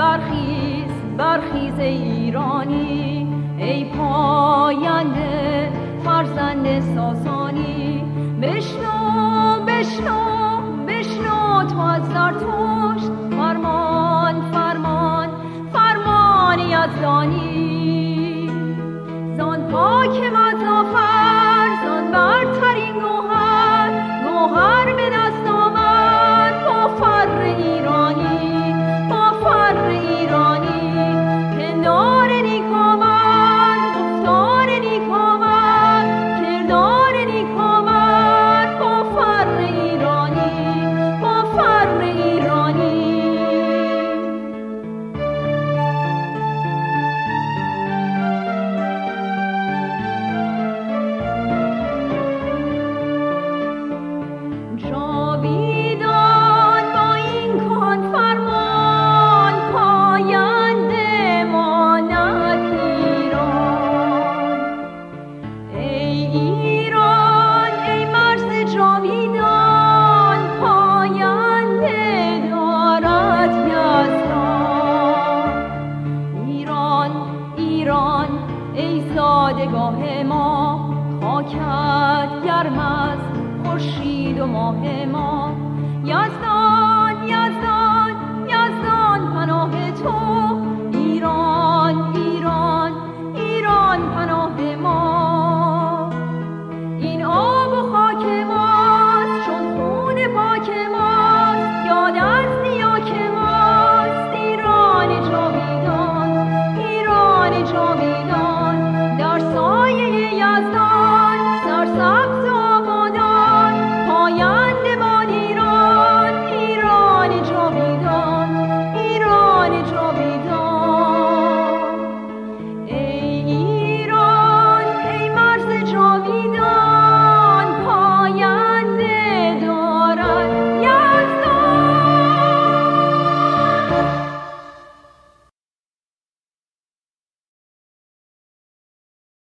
برخیز برخیز ایرانی ای پاینده فرزند ساسانی بشنو بشنو بشنو تو از در تو پادگاه ما خاکت گرم است خورشید و ماه ما.